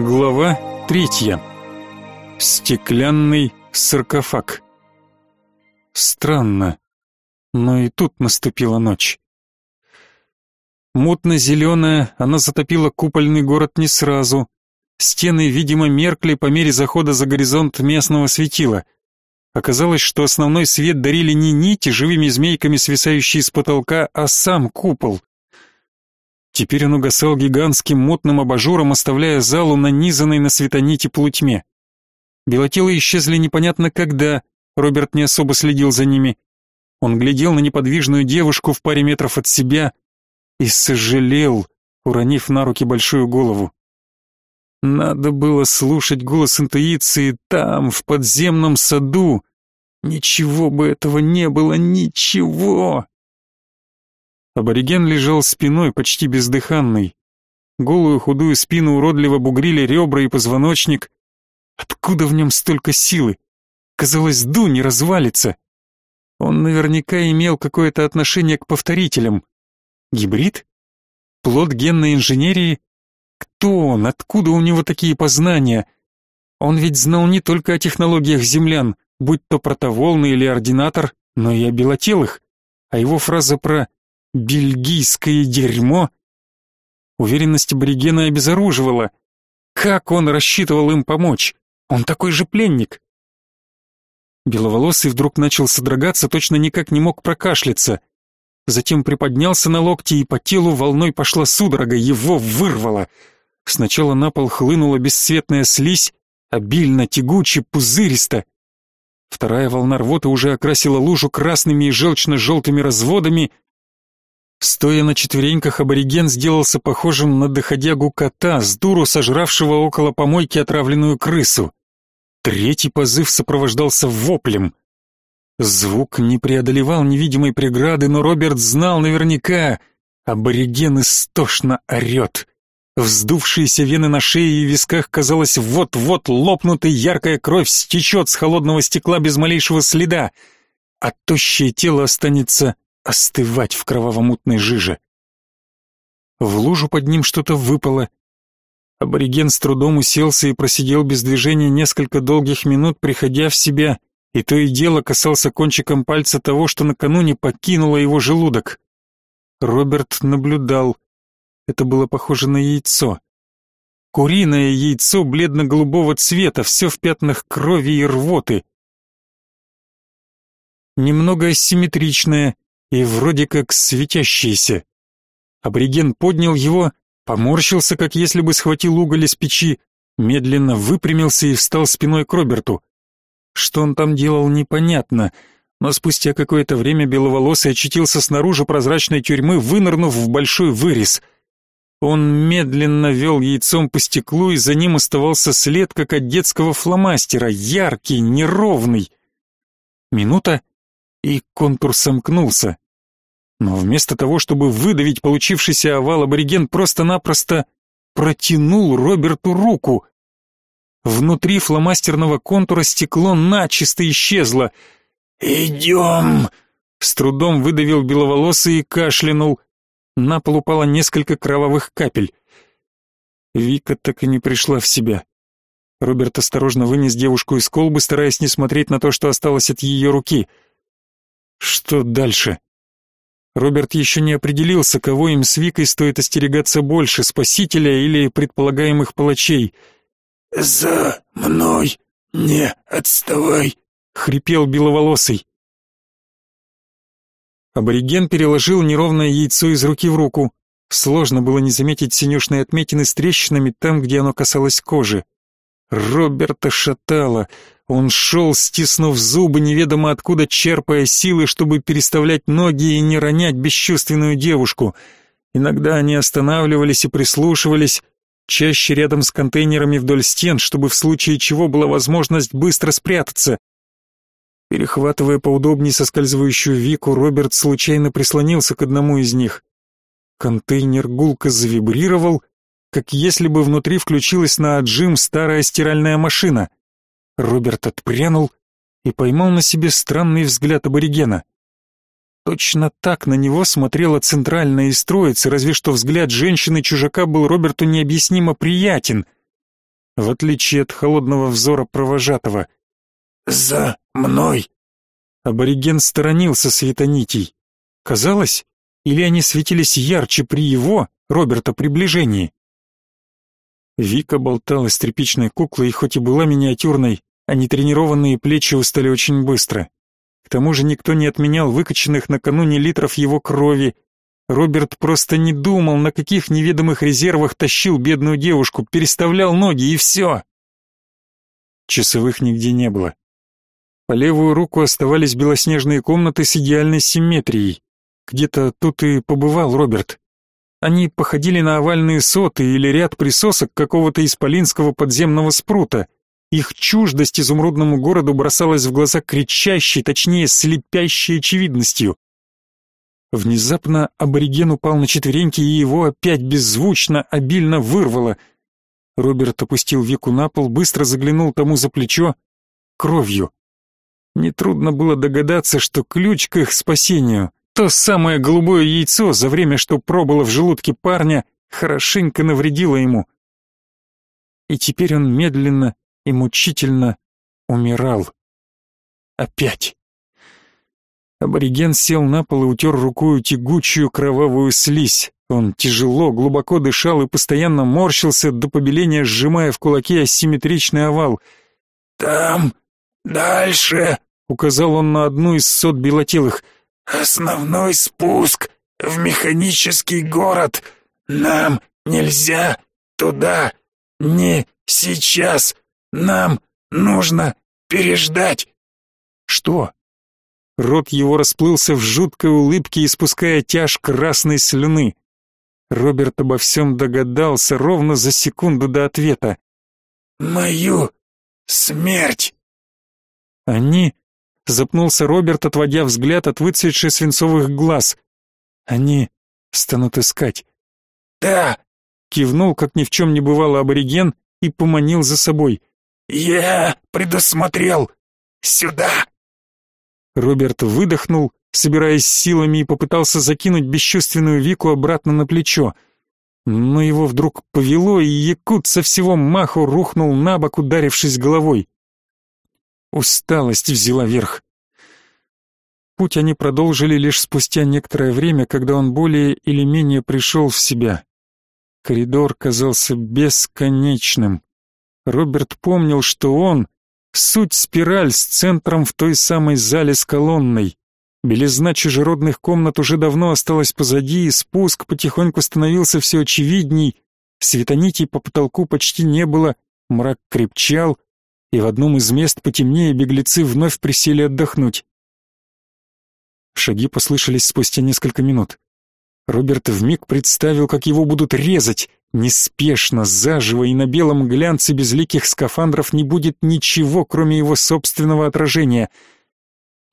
Глава третья. Стеклянный саркофаг. Странно, но и тут наступила ночь. Мутно-зеленая, она затопила купольный город не сразу. Стены, видимо, меркли по мере захода за горизонт местного светила. Оказалось, что основной свет дарили не нити, живыми змейками свисающие с потолка, а сам купол. Теперь он угасал гигантским мутным абажуром, оставляя залу нанизанной на светонити полутьме. Белотелы исчезли непонятно когда, Роберт не особо следил за ними. Он глядел на неподвижную девушку в паре метров от себя и сожалел, уронив на руки большую голову. Надо было слушать голос интуиции там, в подземном саду. Ничего бы этого не было, ничего. Абориген лежал спиной, почти бездыханный. Голую худую спину уродливо бугрили ребра и позвоночник. Откуда в нем столько силы? Казалось, Ду не развалится. Он наверняка имел какое-то отношение к повторителям. Гибрид? Плод генной инженерии? Кто он? Откуда у него такие познания? Он ведь знал не только о технологиях землян, будь то протоволны или ординатор, но и о белотелых. А его фраза про Бельгийское дерьмо? Уверенность аборигена обезоруживала. Как он рассчитывал им помочь? Он такой же пленник. Беловолосый вдруг начал содрогаться, точно никак не мог прокашляться. Затем приподнялся на локти, и по телу волной пошла судорога, его вырвало. Сначала на пол хлынула бесцветная слизь, обильно, тягуче, пузыристо. Вторая волна рвоты уже окрасила лужу красными и желчно-желтыми разводами, Стоя на четвереньках, абориген сделался похожим на доходягу кота, с дуру сожравшего около помойки отравленную крысу. Третий позыв сопровождался воплем. Звук не преодолевал невидимой преграды, но Роберт знал наверняка, абориген истошно орет. Вздувшиеся вены на шее и висках, казалось, вот-вот лопнут, и яркая кровь стечет с холодного стекла без малейшего следа, а тощее тело останется остывать в кроваво-мутной жиже. В лужу под ним что-то выпало. Абориген с трудом уселся и просидел без движения несколько долгих минут, приходя в себя, и то и дело касался кончиком пальца того, что накануне покинуло его желудок. Роберт наблюдал. Это было похоже на яйцо. Куриное яйцо бледно-голубого цвета, все в пятнах крови и рвоты. Немного асимметричное, и вроде как светящийся. Абориген поднял его, поморщился, как если бы схватил уголь из печи, медленно выпрямился и встал спиной к Роберту. Что он там делал, непонятно, но спустя какое-то время беловолосый очутился снаружи прозрачной тюрьмы, вынырнув в большой вырез. Он медленно вел яйцом по стеклу, и за ним оставался след, как от детского фломастера, яркий, неровный. Минута, и контур сомкнулся. Но вместо того, чтобы выдавить получившийся овал, абориген просто-напросто протянул Роберту руку. Внутри фломастерного контура стекло начисто исчезло. «Идем!» С трудом выдавил беловолосый и кашлянул. На пол упало несколько кровавых капель. Вика так и не пришла в себя. Роберт осторожно вынес девушку из колбы, стараясь не смотреть на то, что осталось от ее руки — что дальше? Роберт еще не определился, кого им с Викой стоит остерегаться больше, спасителя или предполагаемых палачей. «За мной не отставай!» — хрипел беловолосый. Абориген переложил неровное яйцо из руки в руку. Сложно было не заметить синюшные отметины с трещинами там, где оно касалось кожи. Роберта шатало. Он шел, стиснув зубы, неведомо откуда черпая силы, чтобы переставлять ноги и не ронять бесчувственную девушку. Иногда они останавливались и прислушивались, чаще рядом с контейнерами вдоль стен, чтобы в случае чего была возможность быстро спрятаться. Перехватывая поудобнее соскальзывающую Вику, Роберт случайно прислонился к одному из них. Контейнер гулко завибрировал, как если бы внутри включилась на отжим старая стиральная машина. Роберт отпрянул и поймал на себе странный взгляд аборигена. Точно так на него смотрела центральная из троицы, разве что взгляд женщины-чужака был Роберту необъяснимо приятен. в отличие от холодного взора провожатого. «За мной!» Абориген сторонился светонитей. Казалось, или они светились ярче при его, Роберта, приближении. Вика болталась тряпичной куклой, и хоть и была миниатюрной, а нетренированные плечи устали очень быстро. К тому же никто не отменял выкачанных накануне литров его крови. Роберт просто не думал, на каких неведомых резервах тащил бедную девушку, переставлял ноги и все. Часовых нигде не было. По левую руку оставались белоснежные комнаты с идеальной симметрией. Где-то тут и побывал Роберт. Они походили на овальные соты или ряд присосок какого-то исполинского подземного спрута. Их чуждость изумрудному городу бросалась в глаза кричащей, точнее, слепящей очевидностью. Внезапно абориген упал на четвереньки, и его опять беззвучно, обильно вырвало. Роберт опустил Вику на пол, быстро заглянул тому за плечо. Кровью. Нетрудно было догадаться, что ключ к их спасению, то самое голубое яйцо, за время, что пробыло в желудке парня, хорошенько навредило ему. И теперь он медленно и мучительно умирал. Опять. Абориген сел на пол и утер рукою тягучую кровавую слизь. Он тяжело, глубоко дышал и постоянно морщился, до побеления сжимая в кулаке асимметричный овал. «Там, дальше», Указал он на одну из сот белотелых. «Основной спуск в механический город. Нам нельзя туда. Не сейчас. Нам нужно переждать». «Что?» Рот его расплылся в жуткой улыбке, испуская тяж красной слюны. Роберт обо всем догадался ровно за секунду до ответа. «Мою смерть!» Они Запнулся Роберт, отводя взгляд от выцветших свинцовых глаз. Они станут искать. Да, кивнул, как ни в чем не бывало абориген и поманил за собой. Я предусмотрел. Сюда. Роберт выдохнул, собираясь силами и попытался закинуть бесчувственную Вику обратно на плечо. Но его вдруг повело, и якут со всего маху рухнул на бок, ударившись головой. Усталость взяла верх. Путь они продолжили лишь спустя некоторое время, когда он более или менее пришел в себя. Коридор казался бесконечным. Роберт помнил, что он — суть спираль с центром в той самой зале с колонной. Белизна чужеродных комнат уже давно осталась позади, и спуск потихоньку становился все очевидней. Светонитей по потолку почти не было, мрак крепчал, и в одном из мест потемнее беглецы вновь присели отдохнуть. Шаги послышались спустя несколько минут. Роберт вмиг представил, как его будут резать. Неспешно, заживо и на белом глянце безликих скафандров не будет ничего, кроме его собственного отражения.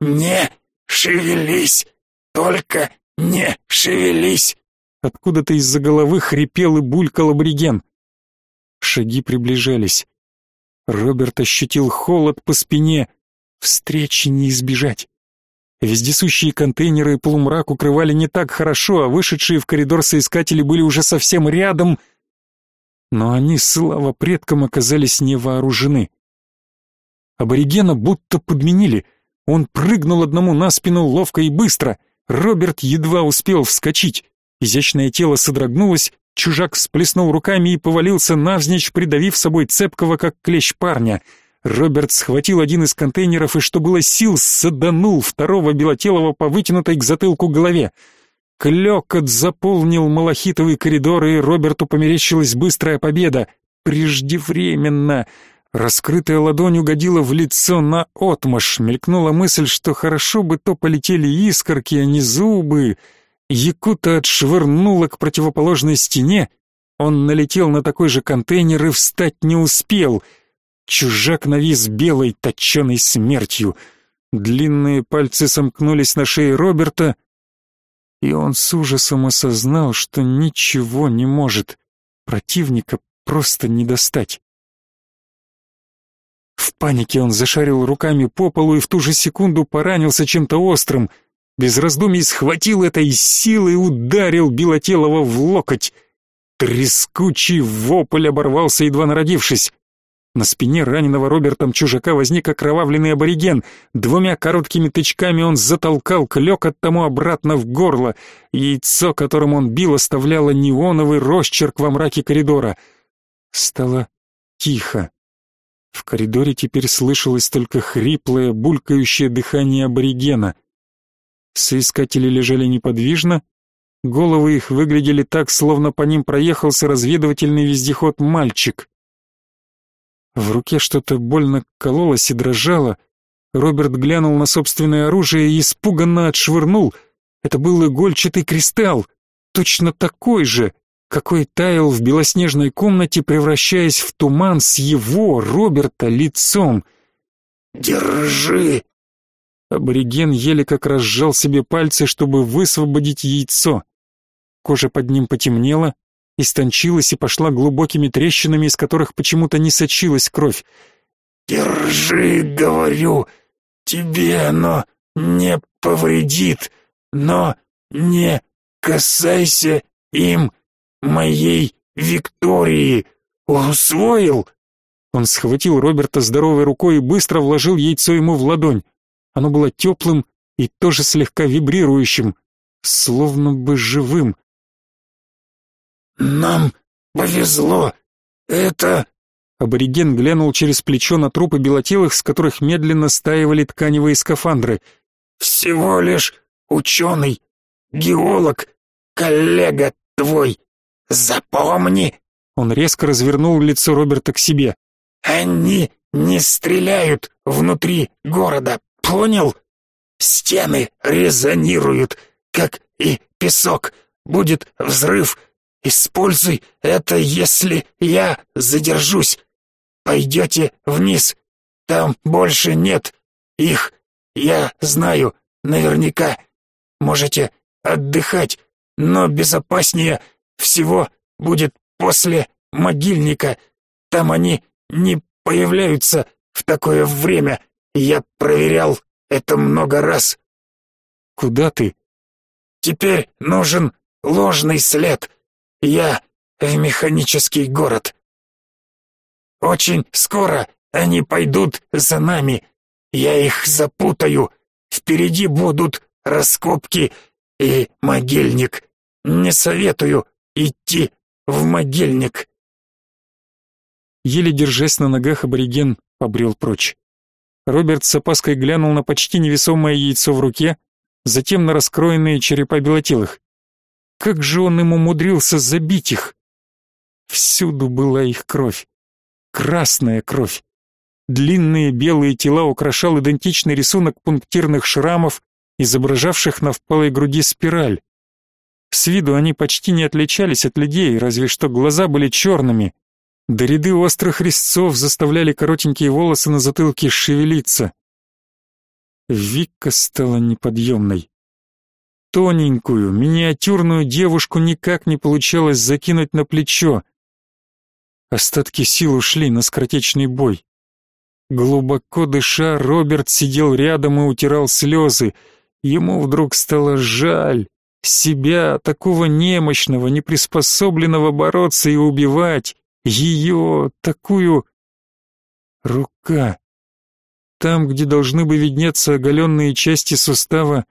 «Не шевелись! Только не шевелись!» Откуда-то из-за головы хрипел и булькал абориген. Шаги приближались. Роберт ощутил холод по спине. Встречи не избежать. Вездесущие контейнеры и полумрак укрывали не так хорошо, а вышедшие в коридор соискатели были уже совсем рядом. Но они, слава предкам, оказались невооружены. Аборигена будто подменили. Он прыгнул одному на спину ловко и быстро. Роберт едва успел вскочить. Изящное тело содрогнулось, чужак всплеснул руками и повалился навзничь, придавив собой цепкого, как клещ парня — Роберт схватил один из контейнеров и, что было сил, саданул второго белотелого по вытянутой к затылку голове. Клёкот заполнил малахитовый коридор, и Роберту померещилась быстрая победа. Преждевременно. Раскрытая ладонь угодила в лицо на отмаш. Мелькнула мысль, что хорошо бы то полетели искорки, а не зубы. Якута отшвырнула к противоположной стене. Он налетел на такой же контейнер и встать не успел — Чужак навис белой, точеной смертью. Длинные пальцы сомкнулись на шее Роберта, и он с ужасом осознал, что ничего не может. Противника просто не достать. В панике он зашарил руками по полу и в ту же секунду поранился чем-то острым. Без раздумий схватил это и силой ударил Белотелого в локоть. Трескучий вопль оборвался, едва народившись. На спине раненого Робертом чужака возник окровавленный абориген. Двумя короткими тычками он затолкал клёк тому обратно в горло. Яйцо, которым он бил, оставляло неоновый росчерк во мраке коридора. Стало тихо. В коридоре теперь слышалось только хриплое, булькающее дыхание аборигена. Соискатели лежали неподвижно, головы их выглядели так, словно по ним проехался разведывательный вездеход «Мальчик». В руке что-то больно кололось и дрожало. Роберт глянул на собственное оружие и испуганно отшвырнул. Это был игольчатый кристалл, точно такой же, какой таял в белоснежной комнате, превращаясь в туман с его, Роберта, лицом. «Держи!» Абориген еле как разжал себе пальцы, чтобы высвободить яйцо. Кожа под ним потемнела, истончилась и пошла глубокими трещинами, из которых почему-то не сочилась кровь. «Держи, говорю, тебе оно не повредит, но не касайся им моей Виктории. Усвоил?» Он схватил Роберта здоровой рукой и быстро вложил яйцо ему в ладонь. Оно было теплым и тоже слегка вибрирующим, словно бы живым. «Нам повезло. Это...» Абориген глянул через плечо на трупы белотелых, с которых медленно стаивали тканевые скафандры. «Всего лишь ученый, геолог, коллега твой. Запомни!» Он резко развернул лицо Роберта к себе. «Они не стреляют внутри города, понял? Стены резонируют, как и песок. Будет взрыв, Используй это, если я задержусь. Пойдете вниз. Там больше нет их. Я знаю наверняка. Можете отдыхать, но безопаснее всего будет после могильника. Там они не появляются в такое время. Я проверял это много раз. Куда ты? Теперь нужен ложный след. Я в механический город. Очень скоро они пойдут за нами. Я их запутаю. Впереди будут раскопки и могильник. Не советую идти в могильник. Еле держась на ногах, абориген побрел прочь. Роберт с опаской глянул на почти невесомое яйцо в руке, затем на раскроенные черепа белотелых. Как же он им умудрился забить их? Всюду была их кровь. Красная кровь. Длинные белые тела украшал идентичный рисунок пунктирных шрамов, изображавших на впалой груди спираль. С виду они почти не отличались от людей, разве что глаза были черными. До ряды острых резцов заставляли коротенькие волосы на затылке шевелиться. Вика стала неподъемной. Тоненькую, миниатюрную девушку никак не получалось закинуть на плечо. Остатки сил ушли на скоротечный бой. Глубоко дыша, Роберт сидел рядом и утирал слезы. Ему вдруг стало жаль себя, такого немощного, неприспособленного бороться и убивать. Ее, такую... Рука. Там, где должны бы виднеться оголенные части сустава,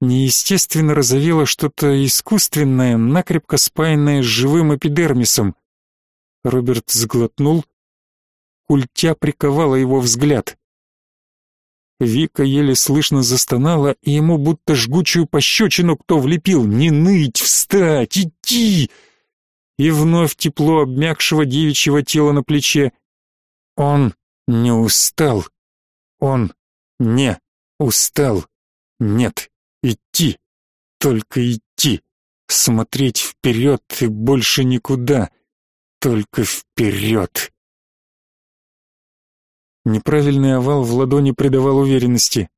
неестественно розовело что-то искусственное, накрепко спаянное с живым эпидермисом. Роберт сглотнул. Культя приковала его взгляд. Вика еле слышно застонала, и ему будто жгучую пощечину кто влепил. «Не ныть! Встать! Идти!» И вновь тепло обмякшего девичьего тела на плече. Он не устал. Он не устал. Нет. Идти, только идти, смотреть вперед и больше никуда, только вперед. Неправильный овал в ладони придавал уверенности.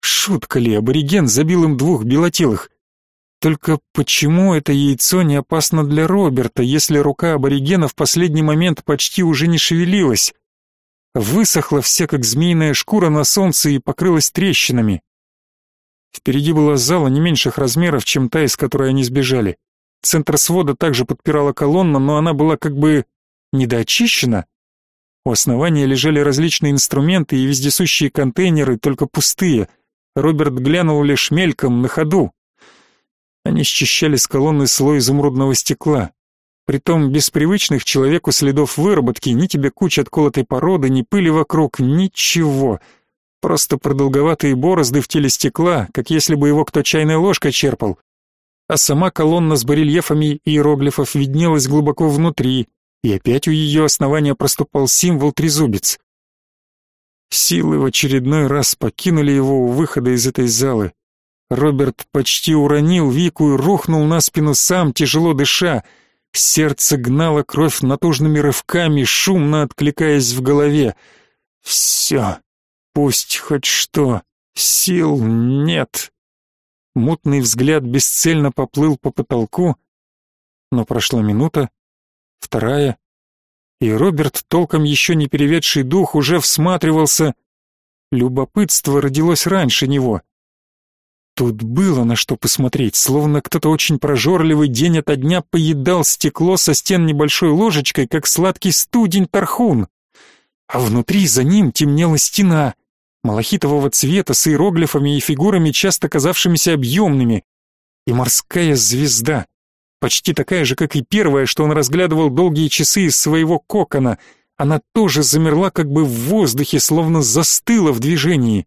Шутка ли, абориген забил им двух белотелых. Только почему это яйцо не опасно для Роберта, если рука аборигена в последний момент почти уже не шевелилась? Высохла вся, как змеиная шкура на солнце и покрылась трещинами. Впереди была зала не меньших размеров, чем та, из которой они сбежали. Центр свода также подпирала колонна, но она была как бы недоочищена. У основания лежали различные инструменты и вездесущие контейнеры, только пустые. Роберт глянул лишь мельком, на ходу. Они счищали с колонны слой изумрудного стекла. Притом без привычных человеку следов выработки, ни тебе куча отколотой породы, ни пыли вокруг, ничего. Просто продолговатые борозды в теле стекла, как если бы его кто чайной ложкой черпал. А сама колонна с барельефами иероглифов виднелась глубоко внутри, и опять у ее основания проступал символ трезубец. Силы в очередной раз покинули его у выхода из этой залы. Роберт почти уронил Вику и рухнул на спину сам, тяжело дыша. Сердце гнало кровь натужными рывками, шумно откликаясь в голове. «Все, пусть хоть что, сил нет». Мутный взгляд бесцельно поплыл по потолку, но прошла минута, вторая, и Роберт, толком еще не переведший дух, уже всматривался. Любопытство родилось раньше него. Тут было на что посмотреть, словно кто-то очень прожорливый день ото дня поедал стекло со стен небольшой ложечкой, как сладкий студень тархун. А внутри за ним темнела стена, малахитового цвета с иероглифами и фигурами, часто казавшимися объемными, и морская звезда, почти такая же, как и первая, что он разглядывал долгие часы из своего кокона. Она тоже замерла как бы в воздухе, словно застыла в движении.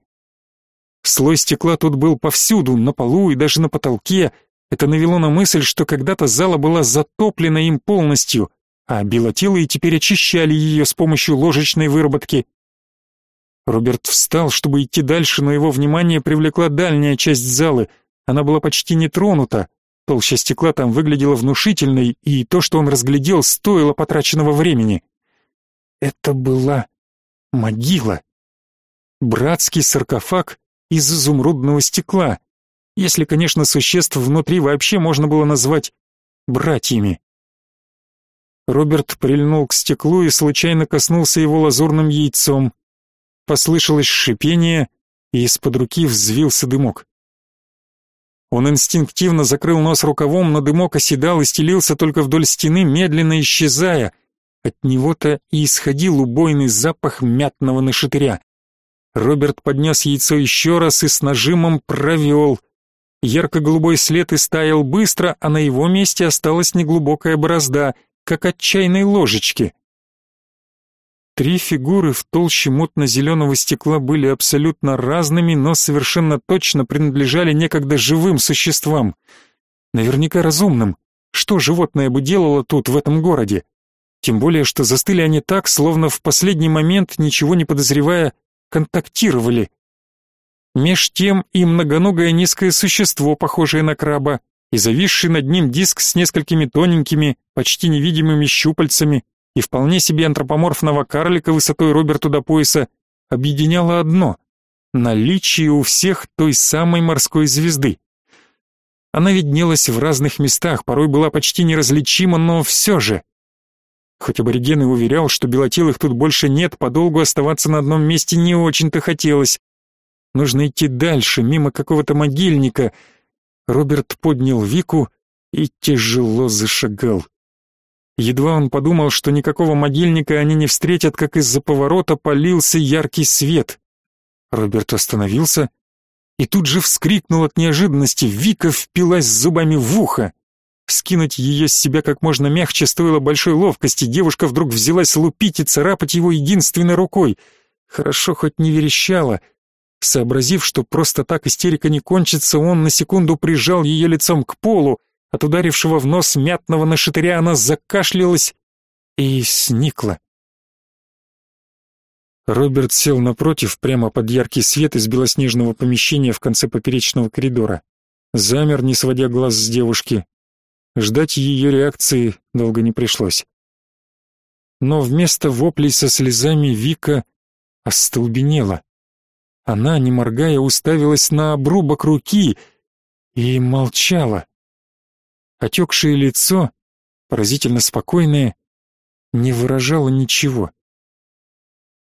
Слой стекла тут был повсюду, на полу и даже на потолке. Это навело на мысль, что когда-то зала была затоплена им полностью, а белотелые теперь очищали ее с помощью ложечной выработки. Роберт встал, чтобы идти дальше, но его внимание привлекла дальняя часть залы. Она была почти не тронута. Толща стекла там выглядела внушительной, и то, что он разглядел, стоило потраченного времени. Это была могила. Братский саркофаг из изумрудного стекла, если, конечно, существ внутри вообще можно было назвать братьями. Роберт прильнул к стеклу и случайно коснулся его лазурным яйцом. Послышалось шипение, и из-под руки взвился дымок. Он инстинктивно закрыл нос рукавом, но дымок оседал и стелился только вдоль стены, медленно исчезая. От него-то и исходил убойный запах мятного нашатыря. Роберт поднес яйцо еще раз и с нажимом провел. Ярко-голубой след истаял быстро, а на его месте осталась неглубокая борозда, как от чайной ложечки. Три фигуры в толще мутно-зеленого стекла были абсолютно разными, но совершенно точно принадлежали некогда живым существам. Наверняка разумным. Что животное бы делало тут, в этом городе? Тем более, что застыли они так, словно в последний момент, ничего не подозревая, контактировали. Меж тем и многоногое низкое существо, похожее на краба, и зависший над ним диск с несколькими тоненькими, почти невидимыми щупальцами, и вполне себе антропоморфного карлика высотой Роберту до пояса, объединяло одно — наличие у всех той самой морской звезды. Она виднелась в разных местах, порой была почти неразличима, но все же. Хоть абориген уверял, что белотелых тут больше нет, подолгу оставаться на одном месте не очень-то хотелось. Нужно идти дальше, мимо какого-то могильника. Роберт поднял Вику и тяжело зашагал. Едва он подумал, что никакого могильника они не встретят, как из-за поворота полился яркий свет. Роберт остановился и тут же вскрикнул от неожиданности. Вика впилась зубами в ухо. Скинуть ее с себя как можно мягче стоило большой ловкости. Девушка вдруг взялась лупить и царапать его единственной рукой. Хорошо хоть не верещала. Сообразив, что просто так истерика не кончится, он на секунду прижал ее лицом к полу. От ударившего в нос мятного нашатыря она закашлялась и сникла. Роберт сел напротив, прямо под яркий свет из белоснежного помещения в конце поперечного коридора. Замер, не сводя глаз с девушки, Ждать ее реакции долго не пришлось. Но вместо воплей со слезами Вика остолбенела. Она, не моргая, уставилась на обрубок руки и молчала. Отекшее лицо, поразительно спокойное, не выражало ничего.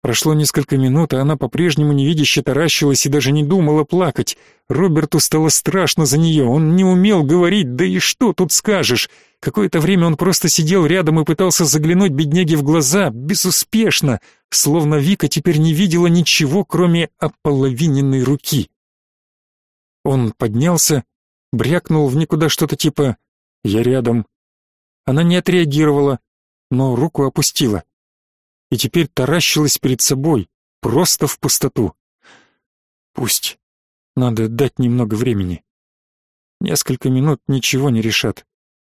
Прошло несколько минут, а она по-прежнему невидяще таращилась и даже не думала плакать. Роберту стало страшно за нее, он не умел говорить, да и что тут скажешь. Какое-то время он просто сидел рядом и пытался заглянуть бедняге в глаза, безуспешно, словно Вика теперь не видела ничего, кроме ополовиненной руки. Он поднялся, брякнул в никуда что-то типа «Я рядом». Она не отреагировала, но руку опустила и теперь таращилась перед собой, просто в пустоту. Пусть. Надо дать немного времени. Несколько минут ничего не решат.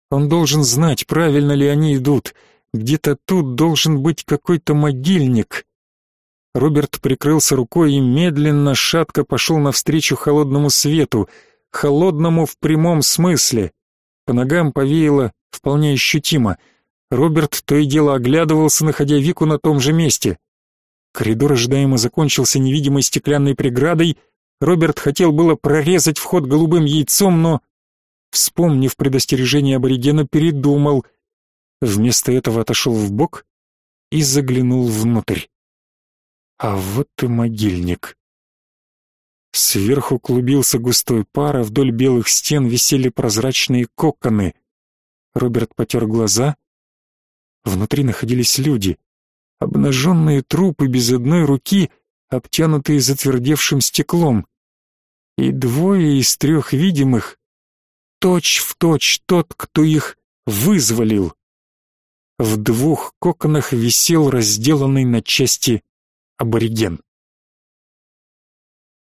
Он должен знать, правильно ли они идут. Где-то тут должен быть какой-то могильник. Роберт прикрылся рукой и медленно, шатко пошел навстречу холодному свету, холодному в прямом смысле. По ногам повеяло вполне ощутимо — Роберт то и дело оглядывался, находя Вику на том же месте. Коридор ожидаемо закончился невидимой стеклянной преградой. Роберт хотел было прорезать вход голубым яйцом, но, вспомнив предостережение аборигена, передумал. Вместо этого отошел в бок и заглянул внутрь. А вот и могильник. Сверху клубился густой пар, а вдоль белых стен висели прозрачные коконы. Роберт потер глаза Внутри находились люди. Обнаженные трупы без одной руки, обтянутые затвердевшим стеклом. И двое из трех видимых — точь в точь тот, кто их вызволил. В двух коконах висел разделанный на части абориген.